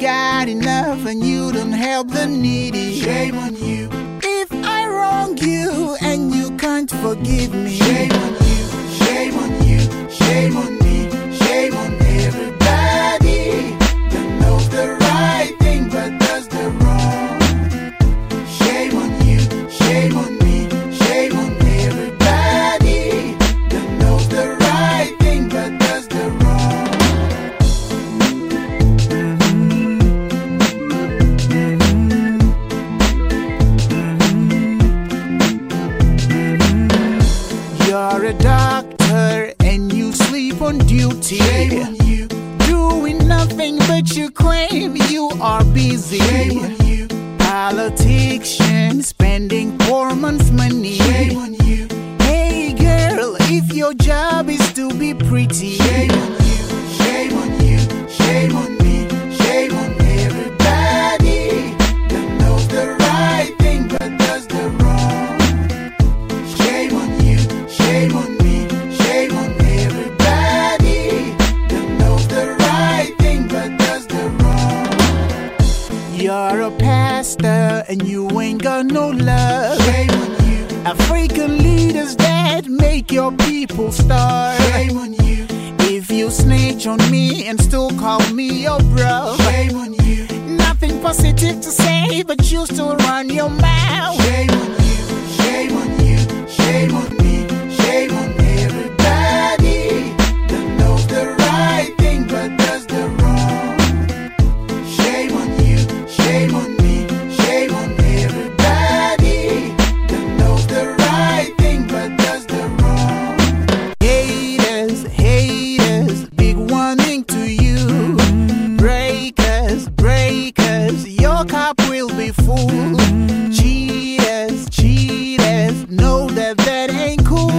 got enough and you don't help the needy. shame on you, If I wrong you and you can't forgive me. shame on you, shame on you, shame on me, shame on everybody duty. Shame on you, Doing nothing but you claim you are busy. shame on you, Politician spending poor man's money. shame on you, Hey girl, if your job is to be pretty. You're a pastor and you ain't got no love. Shame on you, African leaders that make your people starve. shame on you, If you snitch on me and still call me your bro. shame on you, Nothing positive to say, but you still run your mouth. Big to you. Breakers, breakers, your cup will be full. Cheaters, cheaters, know that that ain't cool.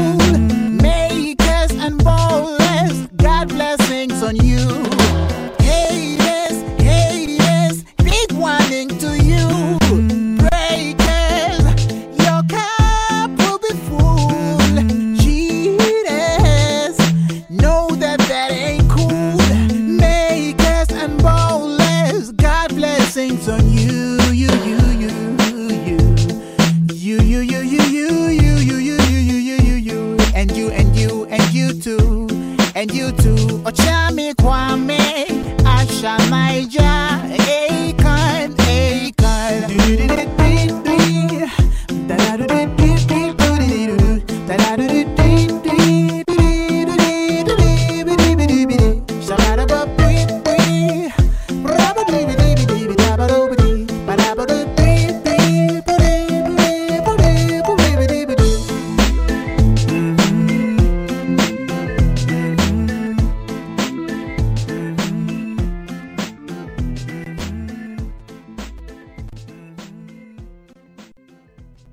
Makers and ballers, God blessings on you. And you too. Ochami Kwame, Asha Naija.